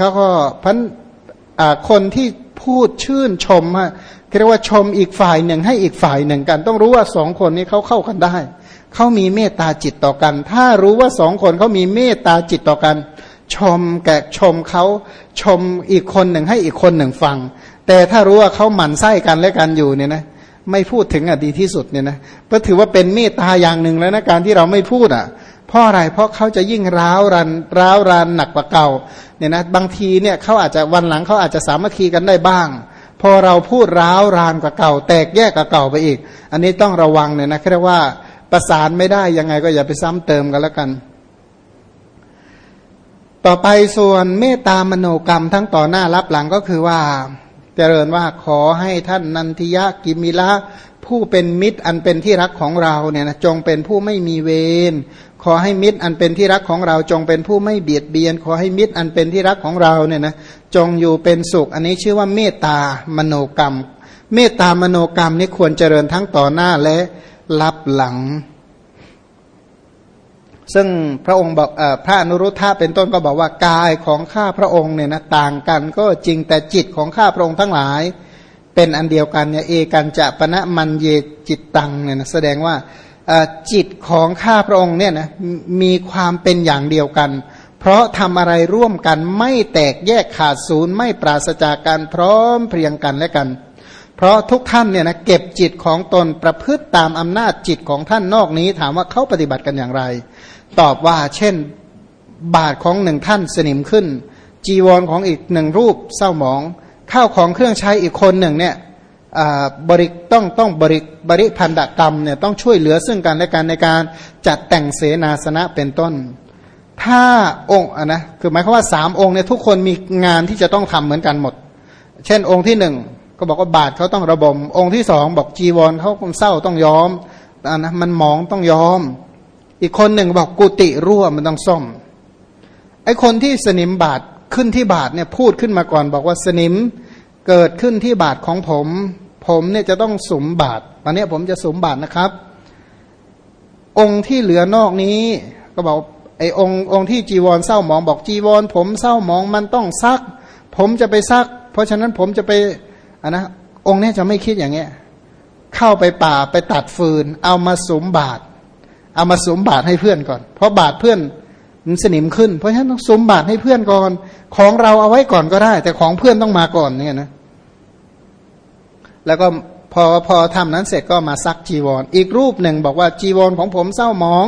เขาก็พันคนที่พูดชื่นชมฮะเรียกว่าชมอีกฝ่ายหนึ่งให้อีกฝ่ายหนึ่งกัน ต้องรู้ว่าสองคนนี้เขาเข้ากันได้เขามีเมตตาจิตต่อกัน ถ้ารู้ว่าสองคนเขามีเมตตาจิตต่อกัน ชมแกชมเขาชมอีกคนหนึ่งให้อีกคนหนึ่งฟัง แต่ถ้ารู้ว่าเขาหมั่นไส้กันและกันอยู่เนี่ยนะไม่พูดถึงอะดีที่สุดเนี่ยนะก็ถือว่าเป็นเมตตาอย่างหนึ่งแล้วนะการที่เราไม่พูดอะ เพราะอะไรเพราะเขาจะยิ่งร้าวรันร้าวรันหนักกว่าเก่าเนี่ยนะบางทีเนี่ยเขาอาจจะวันหลังเขาอาจจะสามัคคีกันได้บ้าง พอเราพูดร้าวรานกว่าเก่า แตกแยกกว่าเก่าไปอีก อันนี้ต้องระวังเนี่ยนะเรียกว่าประสานไม่ได้ยังไงก็อย่าไปซ้ำเติมกันแล้วกัน ต่อไปส่วนเมตตามโนกรรมทั้งต่อหน้ารับหลังก็คือว่า เจริญว่าขอให้ท่านนันทิยะกิมิละผู้เป็นมิตรอันเป็นที่รักของเราเนี่ยนะจงเป็นผู้ไม่มีเวรขอให้มิตรอันเป็นที่รักของเราจงเป็นผู้ไม่เบียดเบียน ขอให้มิตรอันเป็นที่รักของเราเนี่ยนะจงอยู่เป็นสุข อันนี้ชื่อว่าเมตตามโนกรรม เมตตามโนกรรมนี้ควรเจริญทั้งต่อหน้าและรับหลัง ซึ่งพระองค์บอกอพระอนุรุทธะเป็นต้นก็บอกว่ากายของข้าพระองค์เนี่ยนะต่างกันก็จริงแต่จิตของข้าพระองค์ทั้งหลาย เป็นอันเดียวกันเนี่ยเอกันจะปณะมันเยจิตตังเนี่ยนะแสดงว่าจิตของข้าพระองค์เนี่ยนะมีความเป็นอย่างเดียวกัน เพราะทำอะไรร่วมกันไม่แตกแยกขาดศูนย์ไม่ปราศจากการพร้อมเพรียงกันและกัน เพราะทุกท่านเนี่ยนะเก็บจิตของตนประพฤติตามอำนาจจิตของท่านนอกนี้ ถามว่าเขาปฏิบัติกันอย่างไร ตอบว่า เช่น บาทของหนึ่งท่านสนิมขึ้น จีวรของอีกหนึ่งรูปเศร้าหมอง ข้าวของเครื่องใช้อีกคนหนึ่งเนี่ยบริต้องต้องบริบริพันธกรรมเนี่ยต้องช่วยเหลือซึ่งกันและกันในการจัดแต่งเสนาสนะเป็นต้น ถ้าองค์นะคือหมายความว่าสามองค์เนี่ยทุกคนมีงานที่จะต้องทำเหมือนกันหมด เช่นองค์ที่หนึ่งก็บอกว่าบาทเขาต้องระบม องค์ที่สองบอกจีวรเขาเศร้าต้องยอมนะมันหมองต้องยอม อีกคนหนึ่งบอกกุฏิรั่วมันต้องซ่อม ไอ้คนที่สนิมบาทขึ้นที่บาทเนี่ยพูดขึ้นมาก่อน บอกว่าสนิมเกิดขึ้นที่บาทของผม ผมเนี่ยจะต้องสมบาทตอนนี้ผมจะสมบาทนะครับ องค์ที่เหลือนอกนี้ ก็บอกไอ้องค์องค์ที่จีวรเศร้าหมองบอกจีวร ผมเศร้าหมองมันต้องซัก ผมจะไปซัก เพราะฉะนั้นผมจะไปอะนะองค์นี้จะไม่คิดอย่างเงี้ยเข้าไปป่าไปตัดฟืน เอามาสมบาท เอามาสมบาทให้เพื่อนก่อน เพราะบาทเพื่อนมันสนิมขึ้น เพราะฉะนั้นต้องสมบาทให้เพื่อนก่อน ของเราเอาไว้ก่อนก็ได้ แต่ของเพื่อนต้องมาก่อนเนี่ยนะ แล้วก็พอพอทำนั้นเสร็จก็มาซักจีวรออีกรูปหนึ่งบอกว่าจีวรของผมเศร้าหมอง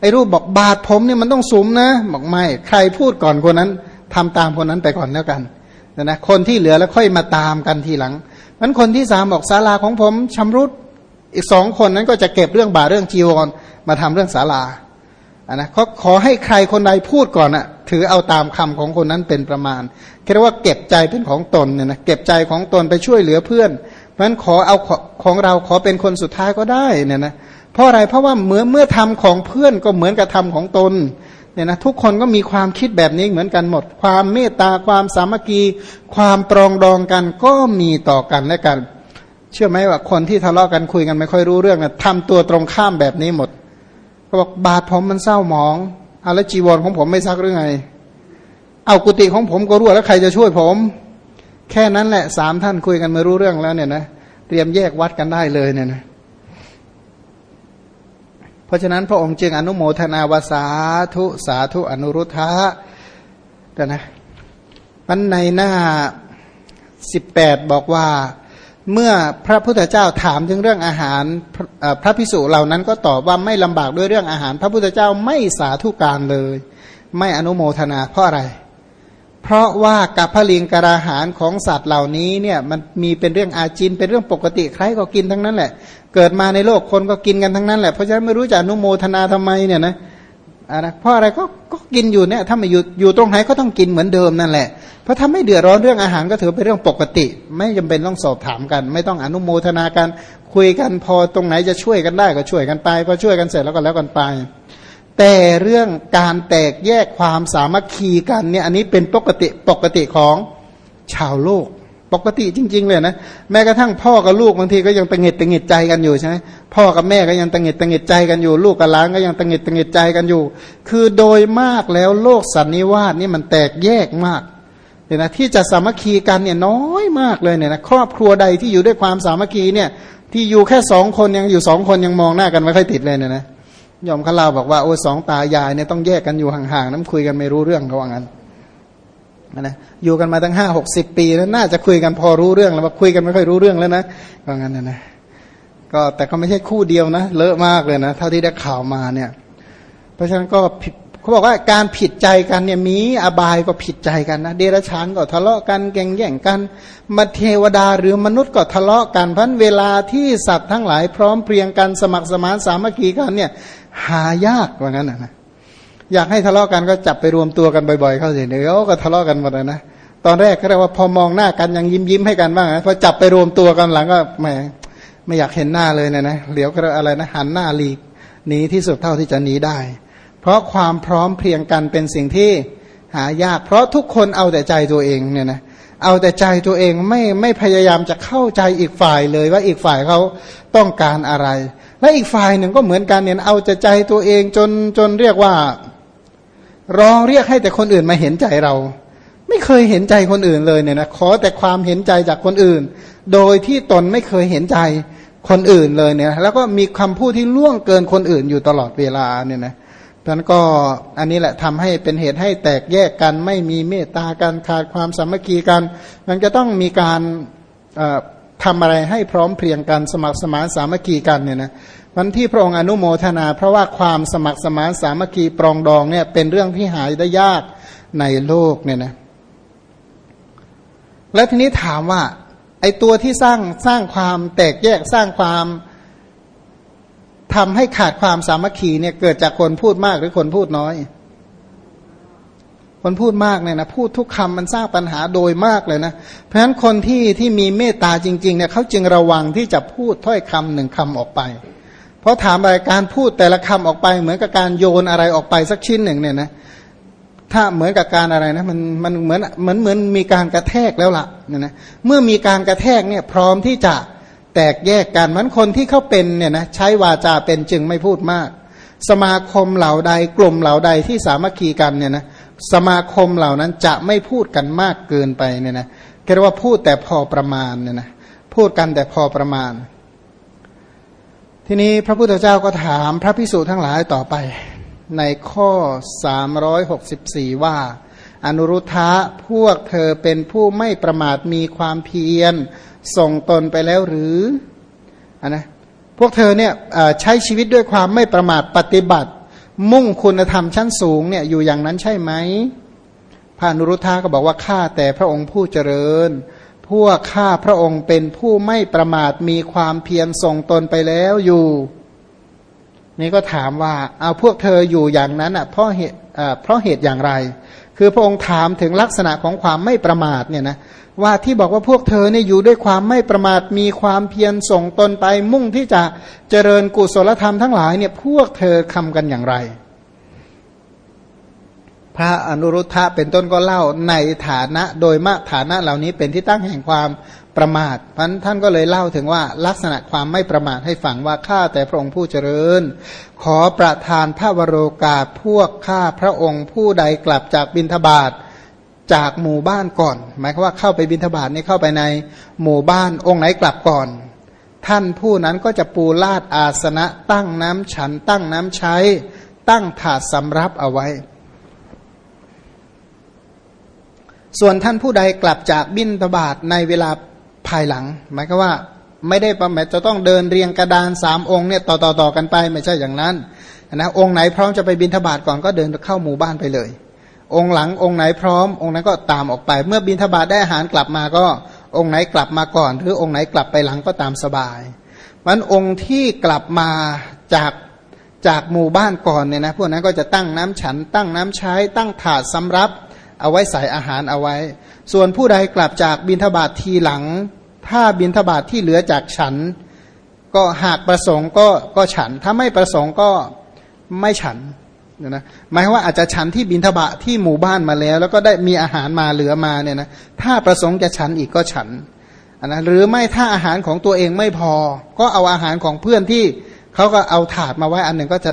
ไอ้รูปบอกบาทผมเนี่ยมันต้องสุมนะ บอกไม่ ใครพูดก่อนคนนั้นทำตามคนนั้นไปก่อนแล้วกันนะนะคนที่เหลือแล้วค่อยมาตามกันทีหลังนั้นคนที่สามบอกศาลาของผมชำรุดอีกสองคนนั้นก็จะเก็บเรื่องบาเรื่องจีวร มาทำเรื่องศาลาะนะเขาขอให้ใครคนใดพูดก่อนอะ่ะถือเอาตามคำของคนนั้นเป็นประมาณเรียกว่าเก็บใจเป็นของตนเนี่ยนะเก็บใจของตนไปช่วยเหลือเพื่อน เพราะฉะนั้นขอเอาของเราขอเป็นคนสุดท้ายก็ได้เนี่ยนะเพราะอะไรเพราะว่าเมื่อเมื่อทำของเพื่อนก็เหมือนกับทำของตนเนี่ยนะทุกคนก็มีความคิดแบบนี้เหมือนกันหมด ความเมตตาความสามัคคี ความปรองดองกันก็มีต่อกันและกัน เชื่อไหมว่าคนที่ทะเลาะกันคุยกันไม่ค่อยรู้เรื่องนะทำตัวตรงข้ามแบบนี้หมด ก็บอกบาทผมมันเศร้าหมองเอาแล้วจีวรของผมไม่ซักหรือไง เอากุฏิของผมก็รั่วแล้วใครจะช่วยผม แค่นั้นแหละสามท่านคุยกันไม่รู้เรื่องแล้วเนี่ยนะเตรียมแยกวัดกันได้เลยเนี่ยนะเพราะฉะนั้นพระองค์จึงอนุโมทนาวาสาธุสาธุอนุรุทธะแต่นะมันในหน้าสิบแปดบอกว่า เมื่อพระพุทธเจ้าถามถึงเรื่องอาหารพระพิสุเหล่านั้นก็ตอบว่าไม่ลำบากด้วยเรื่องอาหาร พระพุทธเจ้าไม่สาธุการเลย ไม่อนุโมทนาเพราะอะไร เพราะว่ากับพลิงกราหารของสัตว์เหล่านี้เนี่ยมันมีเป็นเรื่องอาจินเป็นเรื่องปกติใครก็กินทั้งนั้นแหละ เกิดมาในโลกคนก็กินกันทั้งนั้นแหละเพราะฉะนั้นไม่รู้จะอนุโมทนาทำไมเนี่ยนะ นะเพราะอะไรก็ก็กินอยู่เนี่ยถ้ามาอยู่อยู่ตรงไหนก็ต้องกินเหมือนเดิมนั่นแหละ เพราะถ้าไม่เดือดร้อนเรื่องอาหารก็ถือเป็นเรื่องปกติ ไม่จำเป็นต้องสอบถามกัน ไม่ต้องอนุโมทนากันคุยกันพอตรงไหนจะช่วยกันได้ก็ช่วยกันไปพอช่วยกันเสร็จแล้วก็แล้วกันไป แต่เรื่องการแตกแยกความสามัคคีกันเนี่ยอันนี้เป็นปกติปกติของชาวโลก ปกติจริง ๆ เลยนะแม้กระทั่งพ่อกับลูกบางทีก็ยังตังเหิดตังเหิดใจกันอยู่ใช่ไหมพ่อกับแม่ก็ยังตังเหิดตังเหิดใจกันอยู่ ลูกกับหลานก็ยังตังเหิดตังเหิดใจกันอยู่ คือโดยมากแล้วโลกสันนิวาสนี่มันแตกแยกมากเนี่ยนะที่จะสามัคคีกันเนี่ยน้อยมากเลยเนี่ยนะครอบครัวใดที่อยู่ด้วยความสามัคคีเนี่ย ที่อยู่แค่สองคนยังอยู่สองคนยังมองหน้ากันไม่ค่อยติดเลยเนี่ยนะยอมเขาเล่าบอกว่าโอ้สองตายายเนี่ยต้องแยกกันอยู่ห่างๆน้ำคุยกันไม่รู้เรื่องเขาว่างั้น นะอยู่กันมาตั้งห้าหกสิบปีแล้วน่าจะคุยกันพอรู้เรื่องแล้วว่าคุยกันไม่ค่อยรู้เรื่องแล้วนะว่างั้นนะนะก็แต่ก็ไม่ใช่คู่เดียวนะ เลอะมากเลยนะเท่าที่ได้ข่าวมาเนี่ย เพราะฉะนั้นก็ผิดเขาบอกว่าการผิดใจกันเนี่ยมีอบายก็ผิดใจกันนะ เดรัจฉานก็ทะเลาะกันแก่งแย่งกันมาเทวดาหรือมนุษย์ก็ทะเลาะกันเพราะเวลาที่สัตว์ทั้งหลายพร้อมเพรียงกันสมัครสมานสามัคคีกันเนี่ย หายากว่างั้นนะ อยากให้ทะเลาะกันก็จับไปรวมตัวกันบ่อยๆ เข้าสิเดี๋ยวก็ทะเลาะกันหมดเลยนะตอนแรกก็เรียกว่าพอมองหน้ากันยังยิ้มยิ้มให้กันบ้างนะพอจับไปรวมตัวกันหลังก็แหมไม่อยากเห็นหน้าเลยเนี่ยนะเดี๋ยวก็อะไรนะหันหน้าหลีกหนีที่สุดเท่าที่จะหนีได้ เพราะความพร้อมเพรียงกันเป็นสิ่งที่หายาก เพราะทุกคนเอาแต่ใจตัวเองเนี่ยนะเอาแต่ใจตัวเองไม่ไม่พยายามจะเข้าใจอีกฝ่ายเลยว่าอีกฝ่ายเขาต้องการอะไร และอีกฝ่ายหนึ่งก็เหมือนกันเนี่ยเอาแต่ใจตัวเองจนจนเรียกว่า ร้องเรียกให้แต่คนอื่นมาเห็นใจเรา ไม่เคยเห็นใจคนอื่นเลยเนี่ยนะขอแต่ความเห็นใจจากคนอื่น โดยที่ตนไม่เคยเห็นใจคนอื่นเลยเนี่ย แล้วก็มีคำพูดที่ล่วงเกินคนอื่นอยู่ตลอดเวลาเนี่ยนะเพราะนั้นก็อันนี้แหละทำให้เป็นเหตุให้แตกแยกกัน ไม่มีเมตตาการขาดความสามัคคีกัน มันจะต้องมีการทำอะไรให้พร้อมเพรียงกันสมัครสมานสามัคคีกันเนี่ยนะ วันที่พระองค์อนุโมทนา เพราะว่าความสมัครสมานสามัคคีปรองดองเนี่ยเป็นเรื่องที่หายได้ยากในโลกเนี่ยนะและทีนี้ถามว่า ไอตัวที่สร้างสร้างความแตกแยกสร้างความทำให้ขาดความสามัคคีเนี่ยเกิดจากคนพูดมากหรือคนพูดน้อย คนพูดมากเนี่ยนะพูดทุกคำมันสร้างปัญหาโดยมากเลยนะ เพราะฉะนั้นคนที่ที่มีเมตตาจริงๆเนี่ยเขาจึงระวังที่จะพูดถ้อยคำหนึ่งคำออกไป เพราะถามอะไรการพูดแต่ละคำออกไป เหมือนกับการโยนอะไรออกไปสักชิ้นหนึ่งเนี่ยนะถ้าเหมือนกับการอะไรนะมันมันเหมือนเหมือนเหมือนมีการกระแทกแล้วล่ะเนี่ยนะเมื่อมีการกระแทกเนี่ยพร้อมที่จะแตกแยกกันมันคนที่เขาเป็นเนี่ยนะใช้วาจาเป็นจึงไม่พูดมาก สมาคมเหล่าใดกลุ่มเหล่าใดที่สามัคคีกันเนี่ยนะสมาคมเหล่านั้นจะไม่พูดกันมากเกินไปเนี่ยนะเรียกว่าพูดแต่พอประมาณเนี่ยนะพูดกันแต่พอประมาณ ทีนี้พระพุทธเจ้าก็ถามพระพิสุทั้งหลายต่อไป ในข้อ 364 ว่า อนุรุทธะพวกเธอเป็นผู้ไม่ประมาทมีความเพียรส่งตนไปแล้วหรืออนนะพวกเธอเนี่ยใช้ชีวิตด้วยความไม่ประมาทปฏิบัติ มุ่งคุณธรรมชั้นสูงเนี่ยอยู่อย่างนั้นใช่ไหมพระอนุรุทธาก็บอกว่าข้าแต่พระองค์ผู้เจริญ พวกข้าพระองค์เป็นผู้ไม่ประมาทมีความเพียรส่งตนไปแล้วอยู่ นี่ก็ถามว่าเอาพวกเธออยู่อย่างนั้นอะเพราะเหตุเพราะเหตุอย่างไร คือพระองค์ถามถึงลักษณะของความไม่ประมาทเนี่ยนะว่าที่บอกว่าพวกเธอเนี่ยอยู่ด้วยความไม่ประมาทมีความเพียรส่งตนไปมุ่งที่จะเจริญกุศลธรรมทั้งหลายเนี่ยพวกเธอทำกันอย่างไร พระอนุรุทธะเป็นต้นก็เล่าในฐานะโดยมากฐานะเหล่านี้เป็นที่ตั้งแห่งความประมาทพันท่านก็เลยเล่าถึงว่าลักษณะความไม่ประมาทให้ฟังว่าข้าแต่พระองค์ผู้เจริญ ขอประทานพระวโรกาพวกข้าพระองค์ผู้ใดกลับจากบินทบาทจากหมู่บ้านก่อน หมายความว่าเข้าไปบินทบาทนี่เข้าไปในหมู่บ้านองค์ไหนกลับก่อน ท่านผู้นั้นก็จะปูลาดอาสนะตั้งน้ำฉันตั้งน้ำใช้ ตั้งถาดสำรับเอาไว้ ส่วนท่านผู้ใดกลับจากบินทบาทในเวลาภายหลัง หมายก็ว่าไม่ได้ประมาจะต้องเดินเรียงกระดานสามองค์เนี่ยต่อต่อต่อกันไปไม่ใช่อย่างนั้นนะองค์ไหนพร้อมจะไปบินทบาทก่อนก็เดินเข้าหมู่บ้านไปเลย องค์หลังองค์ไหนพร้อม องค์นั้นก็ตามออกไป เมื่อบินทบาทได้อาหารกลับมาก็องค์ไหนกลับมาก่อน หรือองค์ไหนกลับไปหลังก็ตามสบายมันองค์ที่กลับมาจากจากหมู่บ้านก่อนเนี่ยนะพวกนั้นก็จะตั้งน้ำฉัน ตั้งน้ำใช้ ตั้งถาดสำรับ เอาไว้ใส่อาหารเอาไว้ ส่วนผู้ใดกลับจากบินทบาททีหลัง ถ้าบินทบาทที่เหลือจากฉัน ก็หากประสงค์ก็ก็ฉัน ถ้าไม่ประสงค์ก็ไม่ฉันนะหมายว่าอาจจะฉันที่บินทบาทที่หมู่บ้านมาแล้ว แล้วก็ได้มีอาหารมาเหลือมาเนี่ยนะถ้าประสงค์จะฉันอีกก็ฉันนะหรือไม่ถ้าอาหารของตัวเองไม่พอ ก็เอาอาหารของเพื่อนที่เขาก็เอาถาดมาไว้อันหนึ่งก็จะ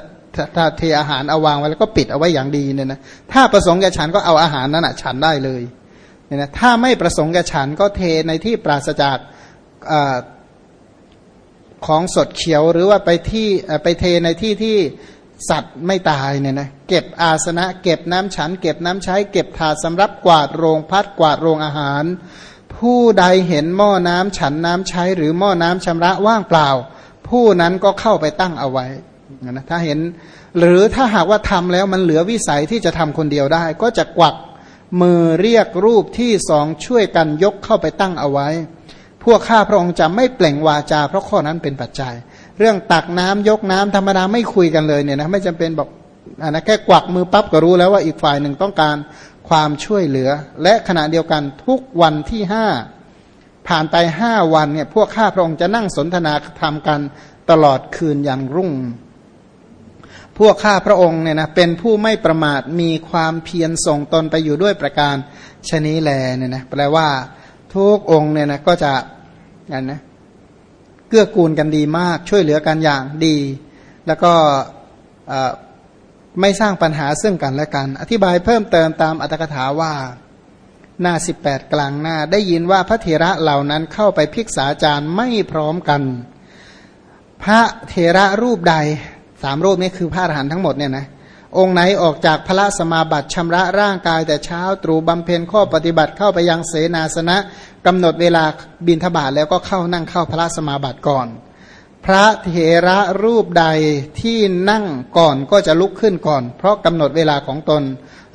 ถ้าเทอาหารเอาวางไว้แล้วก็ปิดเอาไว้อย่างดีเนี่ยนะถ้าประสงค์จะฉันก็เอาอาหารนั้นอะฉันได้เลยเนี่ยนะถ้าไม่ประสงค์จะฉันก็เทในที่ปราศจากอของสดเขียวหรือว่าไปที่ไปเทในที่ที่สัตว์ไม่ตายเนี่ยนะเก็บอาสนะ เก็บน้ำฉัน เก็บน้ำใช้ เก็บถาดสำรับกวาดโรงพัดกวาดโรงอาหาร ผู้ใดเห็นหม้อน้ำฉันน้ำใช้ หรือหม้อน้ำชำระว่างเปล่า ผู้นั้นก็เข้าไปตั้งเอาไว้ นะถ้าเห็นหรือถ้าหากว่าทำแล้วมันเหลือวิสัยที่จะทำคนเดียวได้ ก็จะกวักมือเรียกรูปที่สองช่วยกันยกเข้าไปตั้งเอาไว้ พวกข้าพระองค์จะไม่เปล่งวาจา เพราะข้อนั้นเป็นปัจจัย เรื่องตักน้ำยกน้ำธรรมดาไม่คุยกันเลยเนี่ยนะไม่จำเป็นบอกอันนะแค่กวักมือปั๊บก็รู้แล้วว่าอีกฝ่ายหนึ่งต้องการความช่วยเหลือ และขณะเดียวกันทุกวันที่ห้าผ่านไปห้าวันเนี่ยพวกข้าพระองค์จะนั่งสนทนาธรรมกันตลอดคืนอย่างรุ่ง พวกข้าพระองค์เนี่ยนะเป็นผู้ไม่ประมาทมีความเพียรส่งตนไปอยู่ด้วยประการชนีแลเนี่ยนะแปลว่าทุกองค์เนี่ยนะก็จะกันนะเกื้อกูลกันดีมากช่วยเหลือกันอย่างดี แล้วก็ไม่สร้างปัญหาซึ่งกันและกัน อธิบายเพิ่มเติมตามอัตถกถาว่าหน้าสิบแปดกลางหน้า ได้ยินว่าพระเถระเหล่านั้นเข้าไปพิกษาจารย์ไม่พร้อมกัน พระเถระรูปใด สามรูปนี้คือพระอรหันต์ทั้งหมดเนี่ยนะองค์ไหนออกจากพระสมาบัติชำระร่างกายแต่เช้าตรู่บำเพ็ญข้อปฏิบัติเข้าไปยังเสนาสนะกำหนดเวลาบินทบาทแล้วก็เข้านั่งเข้าพระสมาบัติก่อน พระเถระรูปใดที่นั่งก่อนก็จะลุกขึ้นก่อน เพราะกำหนดเวลาของตน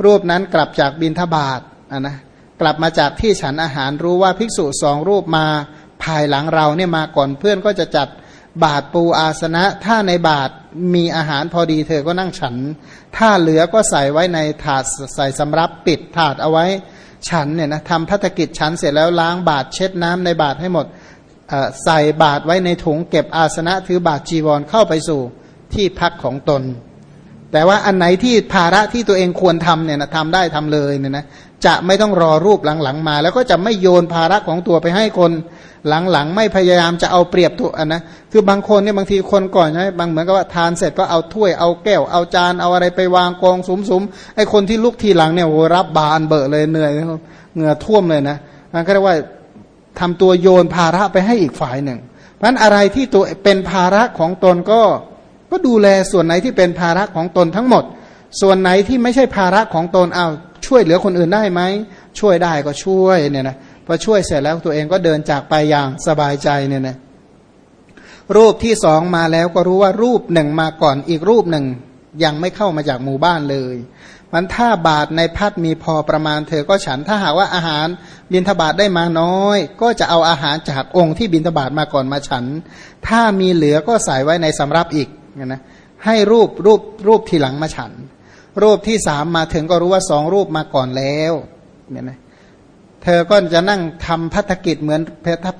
รูปนั้นกลับจากบินทบาทนะกลับมาจากที่ฉันอาหารรู้ว่าภิกษุสองรูปมาภายหลังเราเนี่ยมาก่อนเพื่อนก็จะจัด บาทปูอาสนะ ถ้าในบาทมีอาหารพอดีเธอก็นั่งฉัน ถ้าเหลือก็ใส่ไว้ในถาดใส่สำรับปิดถาดเอาไว้ฉันเนี่ยนะทำพัฒกิจฉันเสร็จแล้วล้างบาทเช็ดน้ำในบาทให้หมดใส่บาทไว้ในถุงเก็บอาสนะถือบาทจีวรเข้าไปสู่ที่พักของตน แต่ว่าอันไหนที่ภาระที่ตัวเองควรทำเนี่ยนะทำได้ทำเลยเนี่ยนะ จะไม่ต้องรอรูปหลังๆมา แล้วก็จะไม่โยนภาระของตัวไปให้คนหลังๆ ไม่พยายามจะเอาเปรียบตัวนนะคือบางคนเนี่ยบางทีคนก่อนนะบางเหมือนกับว่าทานเสร็จก็เอาถ้วยเอาแก้วเอาจานเอาอะไรไปวางกองสุมๆไอ้คนที่ลุกทีหลังเนี่ยโหรับบานเบอะเลยเหนื่อยเหงื่อท่วมเลยนะนั่นก็เรียกว่าทำตัวโยนภาระไปให้อีกฝ่ายหนึ่งเพราะนั้นอะไรที่ตัวเป็นภาระของตนก็ก็ดูแลส่วนไหนที่เป็นภาระของตนทั้งหมด ส่วนไหนที่ไม่ใช่ภาระของตนเอา ช่วยเหลือคนอื่นได้ไหมช่วยได้ก็ช่วยเนี่ยนะพอช่วยเสร็จแล้วตัวเองก็เดินจากไปอย่างสบายใจเนี่ยนะรูปที่สองมาแล้วก็รู้ว่ารูปหนึ่งมาก่อนอีกรูปหนึ่งยังไม่เข้ามาจากหมู่บ้านเลยมันถ้าบาทในพัดมีพอประมาณเธอก็ฉันถ้าหากว่าอาหารบินทบาทได้มาน้อย ก็จะเอาอาหารจากองค์ที่บินทบาทมาก่อนมาฉัน ถ้ามีเหลือก็ใส่ไว้ในสำรับอีกนะให้รูปรูปรูปทีหลังมาฉัน รูปที่สามมาถึงก็รู้ว่าสองรูปมาก่อนแล้วเนี่ยนะเธอก็จะนั่งทำพัฒกิจเหมือน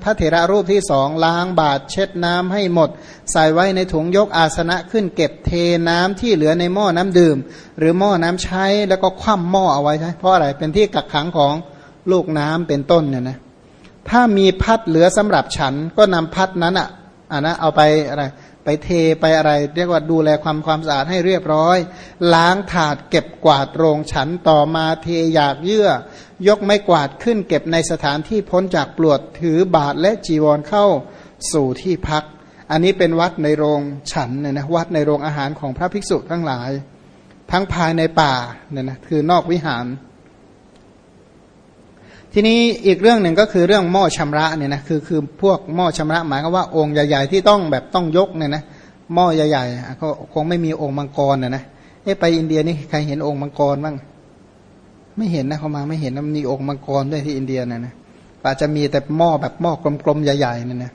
พระเถระรูปที่สองล้างบาตรเช็ดน้ำให้หมด ใส่ไว้ในถุงยกอาสนะขึ้นเก็บเทน้ำที่เหลือในหม้อน้ำดื่ม หรือหม้อน้ำใช้แล้วก็คว่ำหม้อเอาไว้ใช่เพราะอะไรเป็นที่กักขังของลูกน้ำเป็นต้นเนี่ยนะถ้ามีพัดเหลือสำหรับฉันก็นำพัดนั้นอะอะนะเอาไปอะไร ไปเทไปอะไร เรียกว่าดูแลความความสะอาดให้เรียบร้อย ล้างถาดเก็บกวาดโรงฉันต่อมาเทอยากเยื่อ ยกไม้กวาดขึ้นเก็บในสถานที่พ้นจากปลวดถือบาทและจีวรเข้าสู่ที่พัก อันนี้เป็นวัดในโรงฉันเนี่ยนะวัดในโรงอาหารของพระภิกษุทั้งหลาย ทั้งภายในป่าเนี่ยนะคือนอกวิหาร ทีนี้อีกเรื่องหนึ่งก็คือเรื่องหม้อชำระเนี่ยนะคือคือพวกหม้อชำระหมายก็ว่าองค์ใหญ่ ๆ ที่ต้องแบบต้องยกเนี่ยนะหม้อใหญ่ๆเขาคงไม่มีองค์มังกรนะนะเอ้ไปอินเดียนี่ใครเห็นองค์มังกรบ้าง ไม่เห็นนะเขามาไม่เห็นนะมีองค์มังกรด้วยที่อินเดียนะนะอาจจะมีแต่หม้อแบบหม้อกลมๆใหญ่ๆเนี่ยนะ